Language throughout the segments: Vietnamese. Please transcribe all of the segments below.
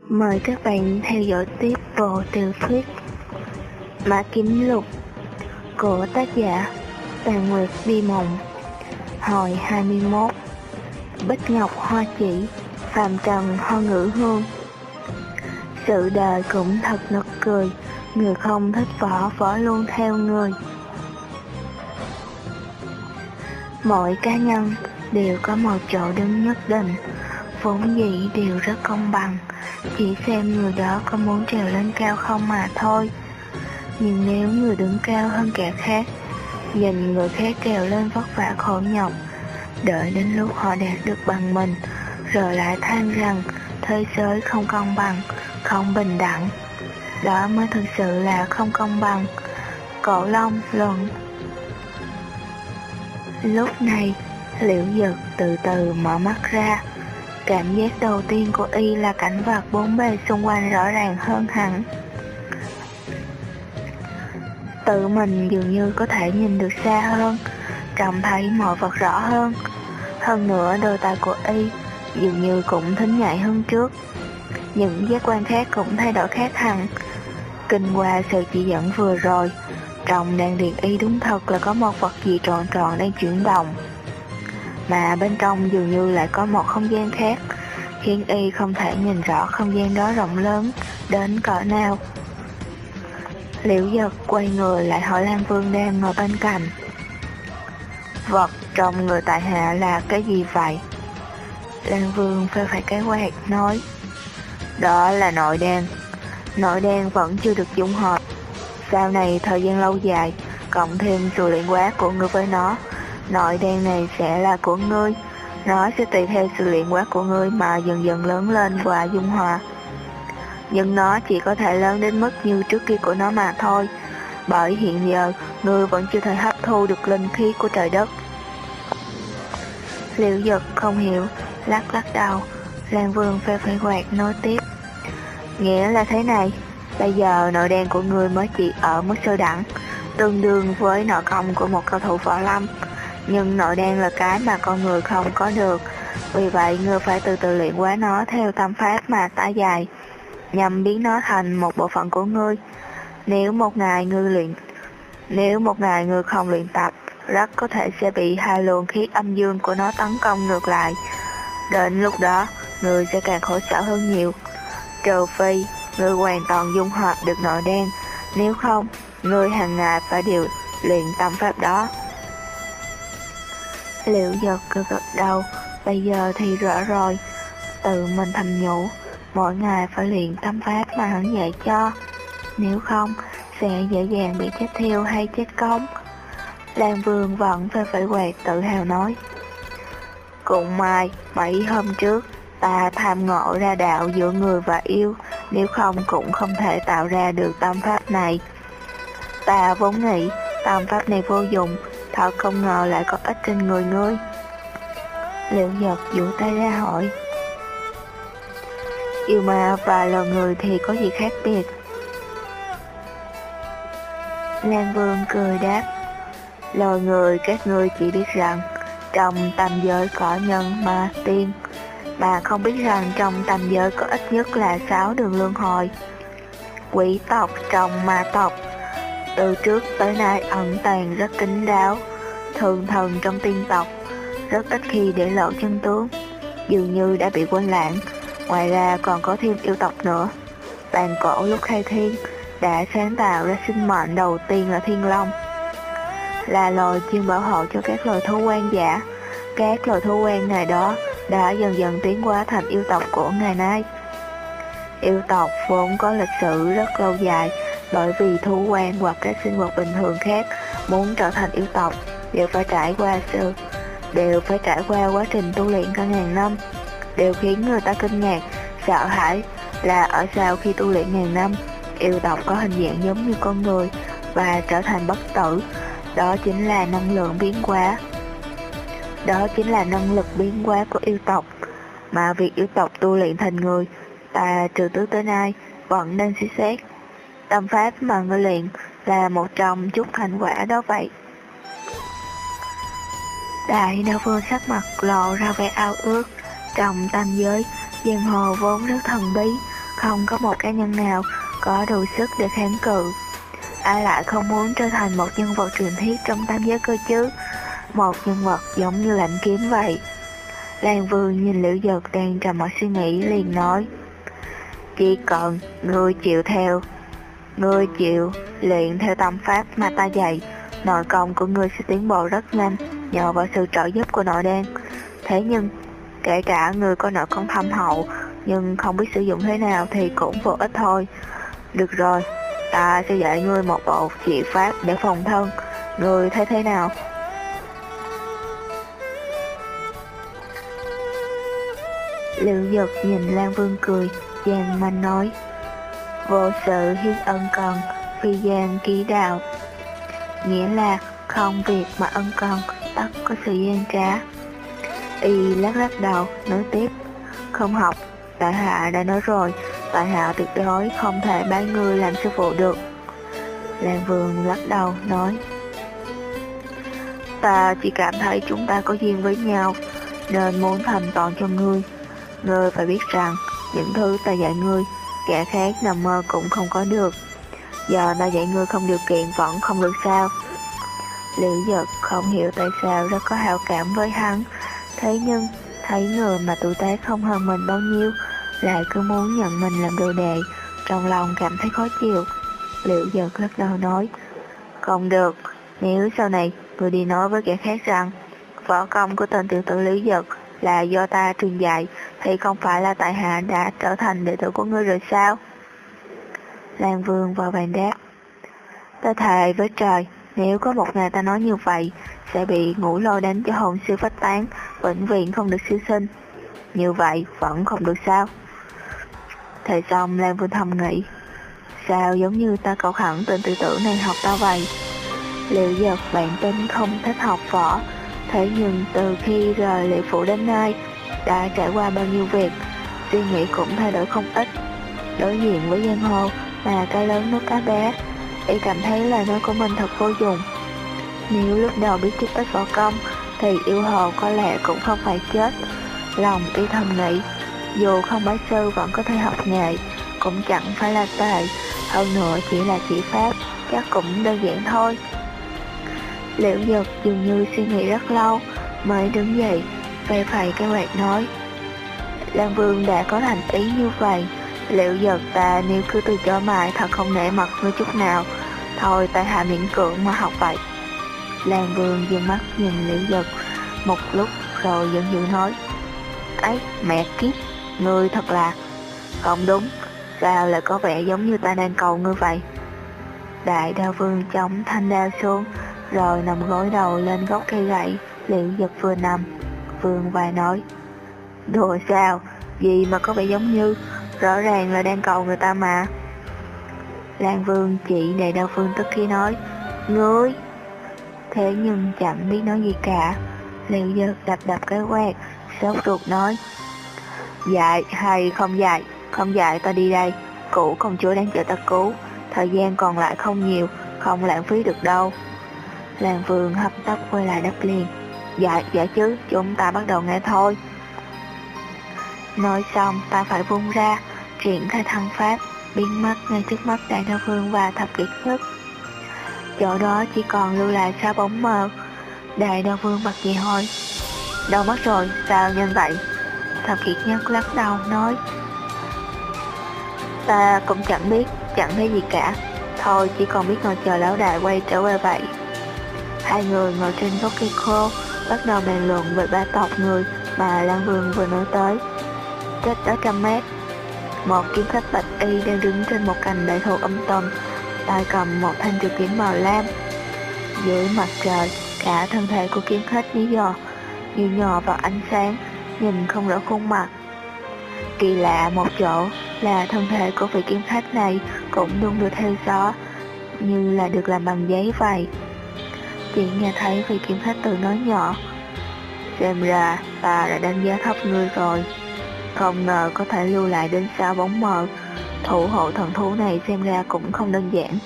Mời các bạn theo dõi tiếp bộ tiểu thuyết Mã Kiếm Lục của tác giả Tàn Nguyệt Bi Mộng Hồi 21 Bích Ngọc Hoa Chỉ Phạm Trần Hoa Ngữ Hương. Sự đời cũng thật nực cười Người không thích võ, võ luôn theo người. Mỗi cá nhân đều có một chỗ đứng nhất định Vốn dĩ đều rất công bằng chỉ xem người đó có muốn trèo lên cao không mà thôi. Nhưng nếu người đứng cao hơn kẻ khác nhìn người khác trèo lên vất vả khổ nhọc, đợi đến lúc họ đạt được bằng mình, rồi lại than rằng thế giới không công bằng, không bình đẳng. Đó mới thực sự là không công bằng. Cổ long luận, lúc này, liễu dực từ từ mở mắt ra. Cảm giác đầu tiên của y là cảnh vật bốn bề xung quanh rõ ràng hơn hẳn. Tự mình dường như có thể nhìn được xa hơn, trông thấy mọi vật rõ hơn. Hơn nữa đôi tay của y dường như cũng thính nhạy hơn trước. Những giác quan khác cũng thay đổi khác hẳn. Kinh qua sự chỉ dẫn vừa rồi, trong đan điền y đúng thật là có một vật gì tròn tròn đang chuyển động mà bên trong dường như lại có một không gian khác, khiến y không thể nhìn rõ không gian đó rộng lớn đến cỡ nào. Liễu giật quay người lại hỏi Lan Vương đang ngồi bên cạnh. Vật trong người tại hạ là cái gì vậy? Lan Vương phê phải cái quạt nói Đó là nội đen Nội đen vẫn chưa được dung hợp Sau này thời gian lâu dài Cộng thêm sự luyện quá của người với nó Nội đen này sẽ là của ngươi, nó sẽ tùy theo sự luyện hóa của ngươi mà dần dần lớn lên và dung hòa. Nhưng nó chỉ có thể lớn đến mức như trước kia của nó mà thôi, bởi hiện giờ ngươi vẫn chưa thể hấp thu được linh khí của trời đất. Liệu giật không hiểu, lắc lắc đầu, Lan Vương phê phê quạt nói tiếp. Nghĩa là thế này, bây giờ nội đen của ngươi mới chỉ ở mức sơ đẳng, tương đương với nội công của một cao thủ võ lâm nhưng nội đen là cái mà con người không có được. Vì vậy, ngươi phải từ từ luyện hóa nó theo tâm pháp mà tả dài, nhằm biến nó thành một bộ phận của ngươi. Nếu một ngày ngươi luyện, nếu một ngày ngươi không luyện tập, rất có thể sẽ bị hai luồng khí âm dương của nó tấn công ngược lại. Đến lúc đó, ngươi sẽ càng khổ sở hơn nhiều. Trừ phi, ngươi hoàn toàn dung hợp được nội đen, nếu không, ngươi hàng ngày phải điều luyện tâm pháp đó. Liệu giật cực gật đầu, bây giờ thì rõ rồi, tự mình thầm nhủ, mỗi ngày phải luyện tâm pháp mà hắn dạy cho, nếu không sẽ dễ dàng bị chết thiêu hay chết cống. Lan Vương vẫn phải phải quẹt tự hào nói. Cũng mai, mấy hôm trước, ta tham ngộ ra đạo giữa người và yêu, nếu không cũng không thể tạo ra được tâm pháp này. Ta vốn nghĩ tâm pháp này vô dụng, Thật không ngờ lại có ích trên người ngươi Liệu giật dụ tay ra hỏi. Yêu ma và loài người thì có gì khác biệt? Lan Vương cười đáp. Loài người các ngươi chỉ biết rằng Trong tam giới có nhân, ma, tiên. Mà không biết rằng trong tam giới có ít nhất là sáu đường luân hồi. Quỷ tộc trong ma tộc từ trước tới nay ẩn tàng rất kín đáo, thường thần trong tiên tộc, rất ít khi để lộ chân tướng, dường như đã bị quên lãng. Ngoài ra còn có thêm yêu tộc nữa. Bàn cổ lúc khai thiên đã sáng tạo ra sinh mệnh đầu tiên là thiên long, là loài chuyên bảo hộ cho các loài thú quan giả. Các loài thú quan này đó đã dần dần tiến hóa thành yêu tộc của ngày nay. Yêu tộc vốn có lịch sử rất lâu dài, bởi vì thú quan hoặc các sinh vật bình thường khác muốn trở thành yêu tộc đều phải trải qua sự, đều phải trải qua quá trình tu luyện cả ngàn năm. Đều khiến người ta kinh ngạc, sợ hãi là ở sau khi tu luyện ngàn năm, yêu tộc có hình dạng giống như con người và trở thành bất tử. Đó chính là năng lượng biến hóa. Đó chính là năng lực biến hóa của yêu tộc. Mà việc yêu tộc tu luyện thành người, ta trừ tứ tới nay, vẫn đang suy xét tâm pháp mà ngươi luyện là một trong chút thành quả đó vậy. Đại đạo vương sắc mặt lộ ra vẻ ao ước, trong tam giới, giang hồ vốn rất thần bí, không có một cá nhân nào có đủ sức để kháng cự. Ai lại không muốn trở thành một nhân vật truyền thuyết trong tam giới cơ chứ? Một nhân vật giống như lạnh kiếm vậy. Lan Vương nhìn Liễu Giật đang trầm mọi suy nghĩ liền nói Chỉ cần người chịu theo Ngươi chịu luyện theo tâm pháp mà ta dạy Nội công của ngươi sẽ tiến bộ rất nhanh Nhờ vào sự trợ giúp của nội đen Thế nhưng Kể cả người có nội công thâm hậu Nhưng không biết sử dụng thế nào thì cũng vô ích thôi. Được rồi Ta sẽ dạy ngươi một bộ trị pháp để phòng thân. Ngươi thấy thế nào? Liệu Dực nhìn Lan Vương cười, chàng manh nói. Vô sự hiến ân cần, phi gian ký đạo. Nghĩa là không việc mà ân cần, tất có sự gian trá. Y lắc lắc đầu, nói tiếp Không học, tại hạ đã nói rồi Tại hạ tuyệt đối không thể bán ngươi làm sư phụ được. Lan vườn lắc đầu, nói Ta chỉ cảm thấy chúng ta có duyên với nhau Nên muốn thành toàn cho ngươi. Ngươi phải biết rằng, những thứ ta dạy ngươi, kẻ khác nằm mơ cũng không có được. Giờ ta dạy ngươi không điều kiện vẫn không được sao. Liễu giật không hiểu tại sao rất có hào cảm với hắn, thế nhưng thấy người mà tuổi tác không hơn mình bao nhiêu, lại cứ muốn nhận mình làm đồ đệ, trong lòng cảm thấy khó chịu. Liễu giật lắc đầu nói, không được, nếu sau này người đi nói với kẻ khác rằng võ công của tên tiểu tử Liễu giật là do ta truyền dạy thì không phải là tại hạ đã trở thành đệ tử của ngươi rồi sao? Lan Vương vào vàng đáp. Ta thề với trời, nếu có một ngày ta nói như vậy, sẽ bị ngũ lôi đánh cho hồn siêu phách tán, vĩnh viễn không được siêu sinh. Như vậy vẫn không được sao? Thầy xong Lan Vương thầm nghĩ, sao giống như ta cầu khẩn tên tự tử này học ta vậy? Liệu giật bạn tính không thích học võ, thế nhưng từ khi rời lệ phủ đến nay, đã trải qua bao nhiêu việc, suy nghĩ cũng thay đổi không ít. Đối diện với giang hồ mà cá lớn nuốt cá bé, y cảm thấy lời nói của mình thật vô dụng. Nếu lúc đầu biết chút ít võ công, thì yêu hồ có lẽ cũng không phải chết. Lòng y thầm nghĩ, dù không bái sư vẫn có thể học nghề, cũng chẳng phải là tệ, hơn nữa chỉ là chỉ pháp, chắc cũng đơn giản thôi. Liễu Nhật dường như suy nghĩ rất lâu, mới đứng dậy, Phe phẩy cái quạt nói. Lan Vương đã có thành ý như vậy. Liệu giật ta nếu cứ từ chối mãi thật không nể mặt với chút nào. Thôi tại hạ miễn cưỡng mà học vậy. Lan Vương dừng mắt nhìn Liễu giật Một lúc rồi giận dữ nói. Ấy mẹ kiếp Ngươi thật là Không đúng. Sao lại có vẻ giống như ta đang cầu ngươi vậy? Đại đao vương chống thanh đao xuống rồi nằm gối đầu lên gốc cây gậy liệu giật vừa nằm. Vương vài nói Đùa sao, gì mà có vẻ giống như? Rõ ràng là đang cầu người ta mà. Lan Vương chỉ đầy đau Phương tức khi nói Ngươi? Thế nhưng chẳng biết nói gì cả. Liệu giật đập đập cái quạt Sốt ruột nói Dạy hay không dạy? Không dạy ta đi đây. Cụ công chúa đang chờ ta cứu. Thời gian còn lại không nhiều Không lãng phí được đâu làng vườn hấp tấp quay lại đắp liền Dạ, dạ chứ, chúng ta bắt đầu nghe thôi. Nói xong, ta phải vung ra, triển khai thân pháp, biến mất ngay trước mắt đại đa vương và thập kiệt nhất. Chỗ đó chỉ còn lưu lại xa bóng mờ. Đại đa vương bật gì hỏi, đâu mất rồi, sao nhân vậy? Thập kiệt nhất lắc đầu nói, ta cũng chẳng biết, chẳng thấy gì cả. Thôi chỉ còn biết ngồi chờ lão đại quay trở về vậy. Hai người ngồi trên gốc cây khô, bắt đầu bàn luận về ba tộc người mà Lan Vương vừa nói tới. Cách đó trăm mét, một kiếm khách bạch y đang đứng trên một cành đại thụ âm tầm, tay cầm một thanh trường kiếm màu lam. Dưới mặt trời, cả thân thể của kiếm khách lý do như nhò vào ánh sáng, nhìn không rõ khuôn mặt. Kỳ lạ một chỗ là thân thể của vị kiếm khách này cũng đung đưa theo gió, như là được làm bằng giấy vậy. Chị nghe thấy vị kiếm khách tử nói nhỏ. Xem ra ta đã đánh giá thấp ngươi rồi. Không ngờ có thể lưu lại đến sao bóng mờ. Thủ hộ thần thú này xem ra cũng không đơn giản.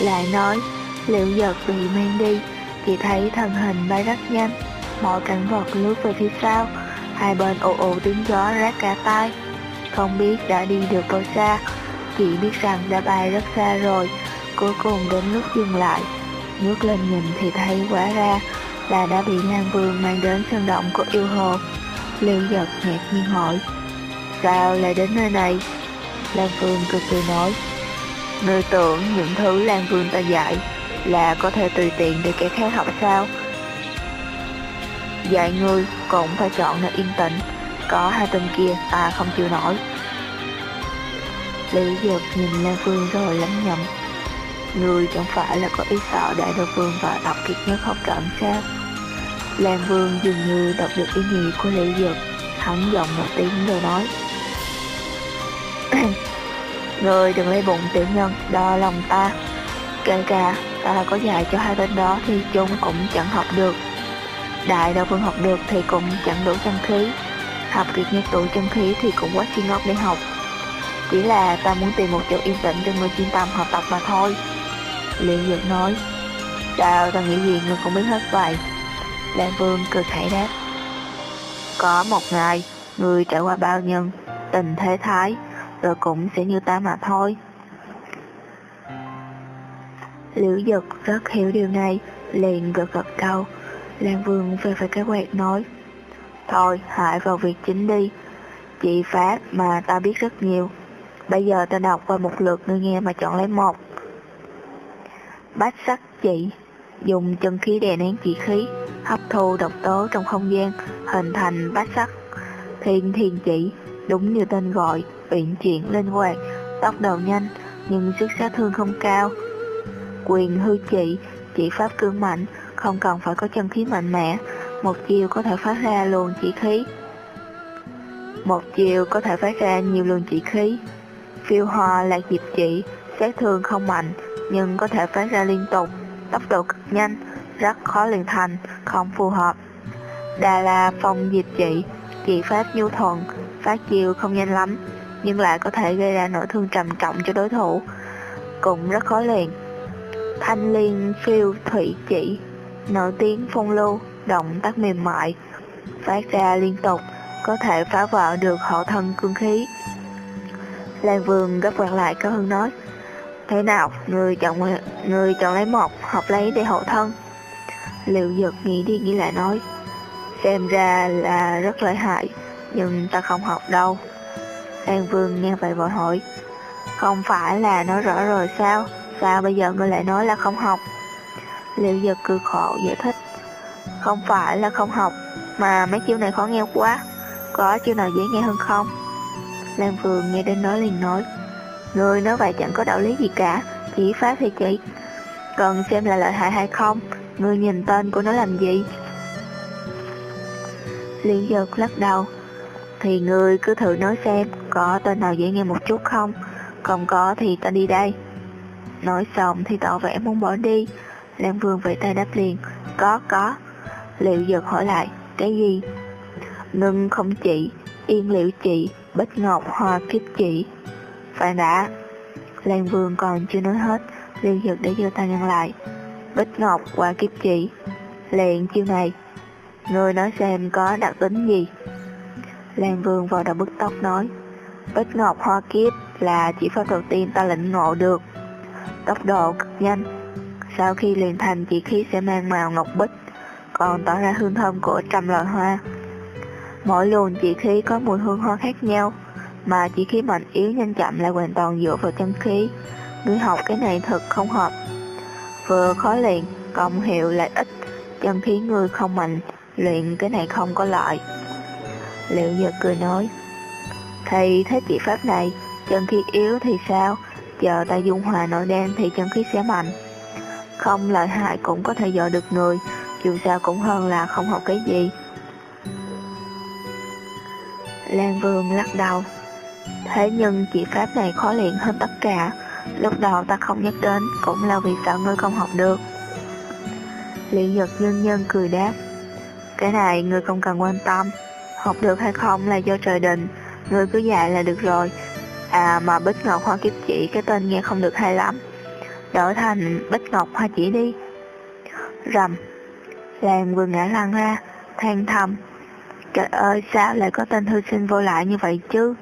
Lại nói Liệu giật bị mang đi Chỉ thấy thân hình bay rất nhanh. Mọi cảnh vật lướt về phía sau. Hai bên ồ ồ tiếng gió rát cả tai. Không biết đã đi được bao xa, chỉ biết rằng đã bay rất xa rồi, cuối cùng đến lúc dừng lại. Ngước lên nhìn thì thấy quả ra là đã bị Lan Vương mang đến sân động của yêu hồ. Lưu giật ngạc nhiên hỏi, sao lại đến nơi này? Lan Vương cực kỳ nói, ngươi tưởng những thứ Lan Vương ta dạy là có thể tùy tiện để kẻ khác học sao? Dạy ngươi cũng phải chọn nơi yên tĩnh, có hai tên kia ta không chịu nổi. Lý giật nhìn Lan Vương rồi lắm nhầm. Người chẳng phải là có ý sợ đại đô vương và đọc kiệt nhất học cận sao? Lan Vương dường như đọc được ý nghĩ của Lý Dược, hắn giọng một tiếng rồi nói. Người đừng lấy bụng tiểu nhân đo lòng ta. Kể cả ta có dạy cho hai bên đó thì chúng cũng chẳng học được. Đại đô vương học được thì cũng chẳng đủ chân khí. Học kiệt nhất đủ chân khí thì cũng quá chi ngốc để học. Chỉ là ta muốn tìm một chỗ yên tĩnh cho người chuyên tâm học tập mà thôi. Liễu dược nói Sao ta nghĩ gì người cũng biết hết vậy Lan Vương cười khẩy đáp Có một ngày Người trải qua bao nhân Tình thế thái rồi cũng sẽ như ta mà thôi. Liễu Dực rất hiểu điều này, liền gật gật đầu. Lan Vương về phải cái quẹt nói, Thôi, hãy vào việc chính đi. Chị Pháp mà ta biết rất nhiều. Bây giờ ta đọc qua một lượt ngươi nghe mà chọn lấy một bát sắc chỉ, dùng chân khí đè nén chỉ khí, hấp thu độc tố trong không gian, hình thành bát sắc. Thiên thiên chỉ, đúng như tên gọi, uyển chuyển linh hoạt, tốc độ nhanh, nhưng sức sát thương không cao. Quyền hư chỉ, chỉ pháp cương mạnh, không cần phải có chân khí mạnh mẽ, một chiều có thể phát ra luồng chỉ khí. Một chiều có thể phát ra nhiều luồng chỉ khí. Phiêu hòa là diệp chỉ, sát thương không mạnh, nhưng có thể phát ra liên tục, tốc độ cực nhanh, rất khó luyện thành, không phù hợp. Đà là phong diệp trị, chỉ pháp nhu thuận, phát chiều không nhanh lắm, nhưng lại có thể gây ra nỗi thương trầm trọng cho đối thủ, cũng rất khó luyện. Thanh liên phiêu thủy chỉ, nổi tiếng phong lưu, động tác mềm mại, phát ra liên tục, có thể phá vỡ được hậu thân cương khí. Lan Vương gấp quạt lại cao hơn nói, Thế nào, người chọn người chọn lấy một, học lấy để hậu thân. Liệu giật nghĩ đi nghĩ lại nói, xem ra là rất lợi hại, nhưng ta không học đâu. An Vương nghe vậy vội hỏi Không phải là nói rõ rồi sao? Sao bây giờ ngươi lại nói là không học? Liệu giật cười khổ giải thích Không phải là không học Mà mấy chiêu này khó nghe quá. Có chiêu nào dễ nghe hơn không? Lan Vương nghe đến nói liền nói Người nói vậy chẳng có đạo lý gì cả, Chỉ phá thì chỉ Cần xem là lợi hại hay không, người nhìn tên của nó làm gì? Liên giật lắc đầu. Thì người cứ thử nói xem, có tên nào dễ nghe một chút không? Không có thì ta đi đây. Nói xong thì tỏ vẻ muốn bỏ đi. Lan Vương vẫy tay đáp liền. Có có. Liệu giật hỏi lại, Cái gì? Ngưng không chị Yên liệu chị Bích ngọc hoa kiếp chị phải đã. Lan Vương còn chưa nói hết Liệu giật để giơ tay ngăn lại. Bích ngọc qua kiếp chỉ. Liền chiêu này, Người nói xem có đặc tính gì? Lan Vương vào đầu bức tóc nói, Bích Ngọc Hoa Kiếp là chỉ pháp đầu tiên ta lĩnh ngộ được. Tốc độ cực nhanh. Sau khi liền thành chỉ khí sẽ mang màu ngọc bích, Còn tỏ ra hương thơm của trăm loại hoa. Mỗi luồng chỉ khí có mùi hương hoa khác nhau. Mà chỉ khí mạnh yếu nhanh chậm lại hoàn toàn dựa vào chân khí. Ngươi học cái này thật không hợp. Vừa khó luyện, cộng hiệu lại ít. Chân khí người không mạnh Luyện cái này không có lợi. Liệu Nhật cười nói Thầy thế chỉ pháp này Chân khí yếu thì sao? Chờ ta dung hòa nội đen thì chân khí sẽ mạnh. Không lợi hại cũng có thể dọa được người Dù sao cũng hơn là không học cái gì. Lan Vương lắc đầu Thế nhưng chỉ pháp này khó luyện hơn tất cả Lúc đầu ta không nhắc đến Cũng là vì sợ ngươi không học được luyện giật nhân nhân cười đáp Cái này ngươi không cần quan tâm học được hay không là do trời định, người cứ dạy là được rồi. À mà Bích Ngọc Hoa Kiếp Chỉ cái tên nghe không được hay lắm. Đổi thành Bích Ngọc Hoa Chỉ đi. Rầm. Làng vừa ngã lăn ra, than thầm. Trời ơi sao lại có tên thư sinh vô lại như vậy chứ?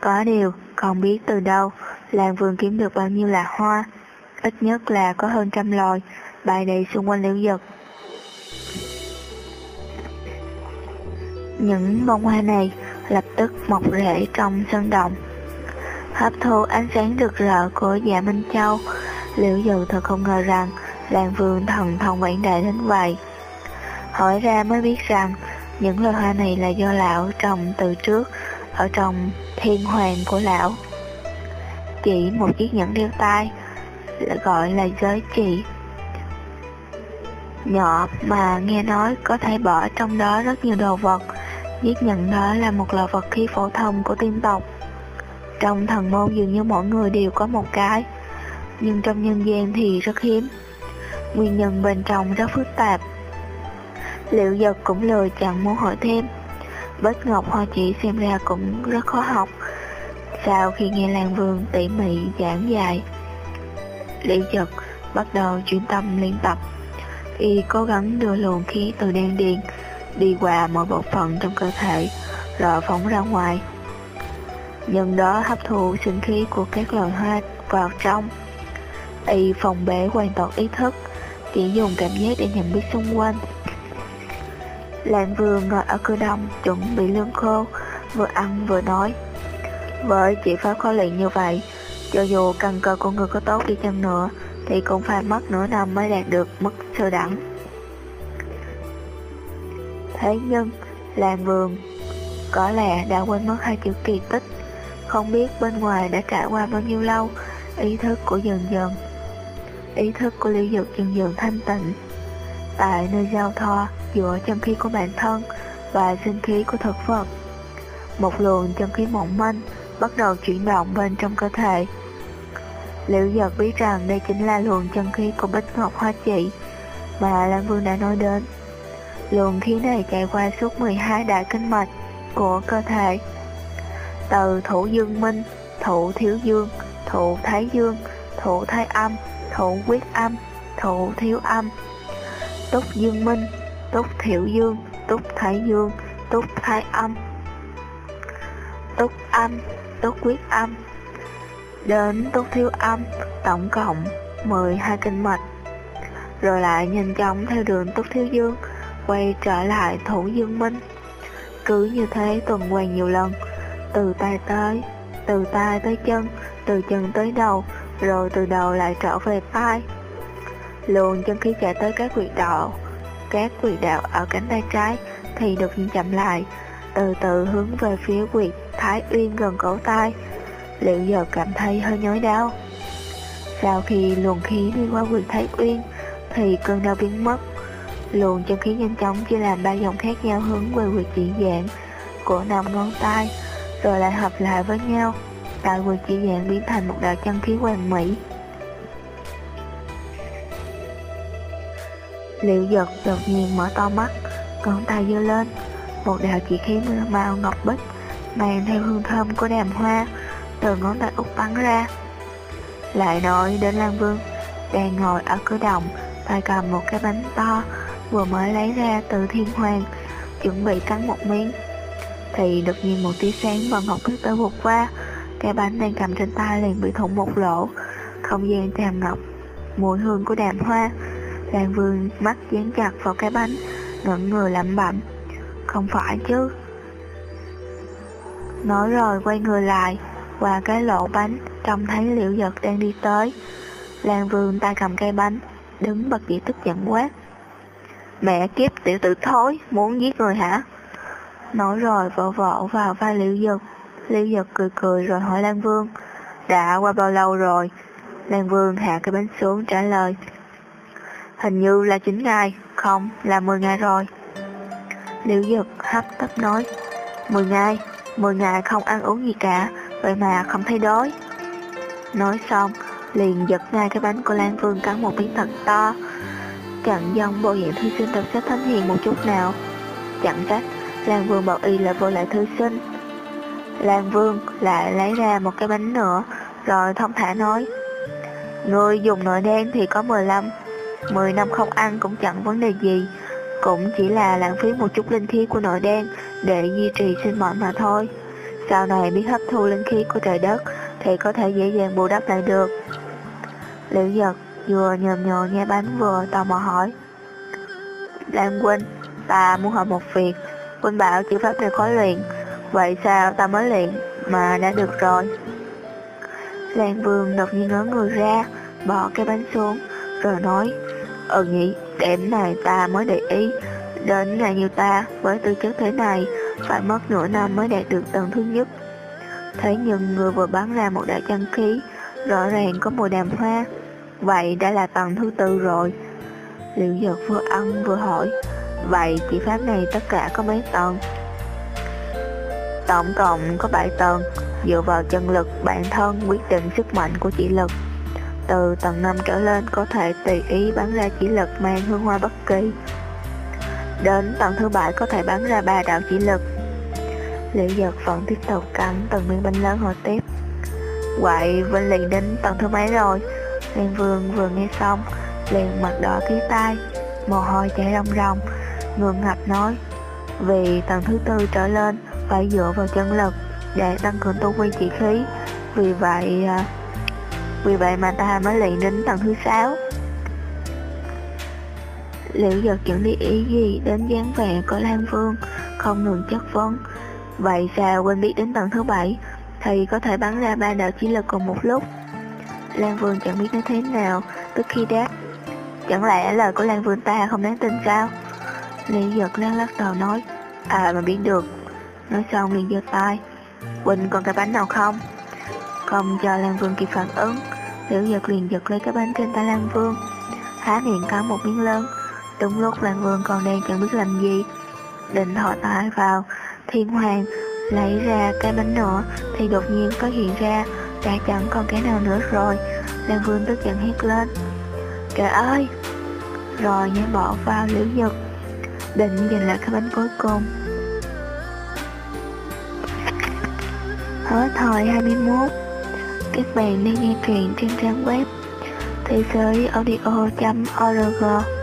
Có điều, không biết từ đâu, làng vườn kiếm được bao nhiêu là hoa, ít nhất là có hơn trăm loài, Bài đầy xung quanh liễu giật. Những bông hoa này lập tức mọc rễ trong sân động. Hấp thu ánh sáng rực rỡ của dạ Minh Châu, liễu dụ thật không ngờ rằng làng vườn thần thông vĩ đại đến vậy. Hỏi ra mới biết rằng những loài hoa này là do lão trồng từ trước ở trong thiên hoàng của lão. Chỉ một chiếc nhẫn đeo tay gọi là giới chỉ nhỏ mà nghe nói có thể bỏ trong đó rất nhiều đồ vật. Chiếc nhẫn đó là một loại vật khí phổ thông của tiên tộc. Trong thần môn dường như mỗi người đều có một cái, Nhưng trong nhân gian thì rất hiếm. Nguyên nhân bên trong rất phức tạp. Liệu giật cũng lười chẳng muốn hỏi thêm. Bết ngọc hoa chỉ xem ra cũng rất khó học Sau khi nghe làng vườn tỉ mỉ giảng dài Lý giật bắt đầu chuyển tâm liên tập Y cố gắng đưa luồng khí từ đan điền đi qua mọi bộ phận trong cơ thể rồi phóng ra ngoài. Nhân đó hấp thụ sinh khí của các loài hoa vào trong. Y phòng bế hoàn toàn ý thức, chỉ dùng cảm giác để nhận biết xung quanh. Lan vừa ngồi ở cửa đồng chuẩn bị lương khô, vừa ăn vừa nói. Với chỉ pháp khó luyện như vậy, cho dù căn cơ của người có tốt đi chăng nữa, thì cũng phải mất nửa năm mới đạt được mức sơ đẳng. Thế nhưng, làng vườn có lẽ đã quên mất hai chữ kỳ tích. Không biết bên ngoài đã trải qua bao nhiêu lâu, ý thức của dần dần. Ý thức của Lý dược dần dần thanh tịnh. Tại nơi giao thoa giữa chân khí của bản thân và sinh khí của thực vật. Một luồng chân khí mỏng manh bắt đầu chuyển động bên trong cơ thể. Liễu giật biết rằng đây chính là luồng chân khí của Bích Ngọc Hoa Trị mà Lan Vương đã nói đến. Luồng khí này chạy qua suốt 12 đại kinh mạch của cơ thể. Từ thủ dương minh, thủ thiếu dương, thủ thái dương, thủ thái âm, thủ quyết âm, thủ thiếu âm. Túc dương minh, túc thiệu dương, túc thái dương, túc thái âm. Túc âm, túc quyết âm. Đến túc thiếu âm, tổng cộng 12 kinh mạch. Rồi lại nhanh chóng theo đường túc thiếu dương, quay trở lại thủ dương minh. Cứ như thế tuần hoàn nhiều lần, từ tay tới, từ tay tới chân, từ chân tới đầu, rồi từ đầu lại trở về tay. Luồng chân khí chạy tới các quyệt đạo, các quyệt đạo ở cánh tay trái thì được chậm lại, từ từ hướng về phía quyệt Thái Uyên gần cổ tay. Liệu giờ cảm thấy hơi nhói đau. Sau khi luồng khí đi qua quyệt Thái Uyên thì cơn đau biến mất, luồng chân khí nhanh chóng chia làm ba dòng khác nhau hướng về quyệt chỉ dạng của năm ngón tay, rồi lại hợp lại với nhau, tạo quyệt chỉ dạng biến thành một đạo chân khí hoàn mỹ. Liệu giật đột nhiên mở to mắt, ngón tay giơ lên, một đạo chỉ khí màu ngọc bích mang theo hương thơm của đàm hoa từ ngón tay út bắn ra. Lại nói đến Lan Vương, đang ngồi ở cửa đồng, tay cầm một cái bánh to, vừa mới lấy ra từ thiên hoàng, chuẩn bị cắn một miếng. Thì đột nhiên một tia sáng và ngọc bích tới vụt qua, cái bánh đang cầm trên tay liền bị thủng một lỗ, không gian tràn ngọc, mùi hương của đàm hoa. Lan Vương mắt dán chặt vào cái bánh, ngẩn người lẩm bẩm. Không phải chứ. Nói rồi quay người lại, qua cái lỗ bánh, trông thấy liễu giật đang đi tới. Lan Vương tay cầm cây bánh, đứng bật dậy tức giận quát. Mẹ kiếp tiểu tử thối, muốn giết người hả? Nói rồi vỗ vỗ vào vai liễu giật. Liễu giật cười cười rồi hỏi Lan Vương. Đã qua bao lâu rồi? Lan Vương hạ cái bánh xuống trả lời. Hình như là 9 ngày, không, là 10 ngày rồi. Liễu dực hấp tấp nói. 10 ngày, 10 ngày không ăn uống gì cả, vậy mà không thấy đói. Nói xong, liền giật ngay cái bánh của Lan Vương cắn một miếng thật to. Chẳng dòng bộ diện thư sinh tập sách thánh hiền một chút nào. Chẳng trách, Lan Vương bảo y là vô lại thư sinh. Lan Vương lại lấy ra một cái bánh nữa, rồi thông thả nói. Người dùng nội đen thì có 15, 10 năm không ăn cũng chẳng vấn đề gì, cũng chỉ là lãng phí một chút linh khí của nội đen để duy trì sinh mệnh mà thôi. sau này biết hấp thu linh khí của trời đất thì có thể dễ dàng bù đắp lại được. Liễu giật vừa nhòm nhò nghe bánh vừa tò mò hỏi. Lan Quynh, ta muốn hỏi một việc, Quynh bảo chữ pháp này khó luyện, vậy sao ta mới luyện mà đã được rồi? Lan Vương đột nhiên ngớ người ra, bỏ cái bánh xuống, rồi nói, ừ nhỉ, điểm này ta mới để ý, đến ngày như ta với tư chất thế này phải mất nửa năm mới đạt được tầng thứ nhất. Thế nhưng người vừa bắn ra một đại chân khí, rõ ràng có mùi đàm hoa, vậy đã là tầng thứ tư rồi. Liệu giật vừa ăn vừa hỏi, vậy chỉ pháp này tất cả có mấy tầng? Tổng cộng có 7 tầng, dựa vào chân lực bản thân quyết định sức mạnh của chỉ lực. Từ tầng 5 trở lên có thể tùy ý bắn ra chỉ lực mang hương hoa bất kỳ. Đến tầng thứ bảy có thể bắn ra ba đạo chỉ lực. Liễu giật vẫn tiếp tục cắn từng miếng bánh lớn hồi tiếp. Vậy Vinh liền đến tầng thứ mấy rồi? Liên Vương vừa nghe xong, liền mặt đỏ tí tai, mồ hôi chảy ròng ròng, ngượng ngập nói. Vì tầng thứ tư trở lên phải dựa vào chân lực để tăng cường tu vi chỉ khí. Vì vậy, à, vì vậy mà ta mới luyện đến tầng thứ sáu. Liễu giật chẳng để ý gì đến dáng vẻ của Lan phương không ngừng chất vấn. Vậy sao quên biết đến tầng thứ bảy thì có thể bắn ra ba đạo chỉ lực cùng một lúc? Lan Vương chẳng biết nói thế nào, tức khi đáp. Chẳng lẽ lời của Lan Vương ta không đáng tin sao? Liễu giật lắc lắc đầu nói, à mà biết được. Nói xong liền giơ tay, Quỳnh còn cái bánh nào không? Không cho Lan Vương kịp phản ứng, Liễu giật liền giật lấy cái bánh trên tay Lan Vương, há miệng cắn một miếng lớn, Đúng lúc Lan Vương còn đang chẳng biết làm gì Định thọ tay vào Thiên Hoàng lấy ra cái bánh nữa Thì đột nhiên có hiện ra Đã chẳng còn cái nào nữa rồi. Lan Vương tức giận hét lên. Trời ơi! Rồi nhảy bỏ vào liễu giật Định giành lại cái bánh cuối cùng. Hết thời 21 các bạn đang nghe truyện trên trang web thế giới audio.org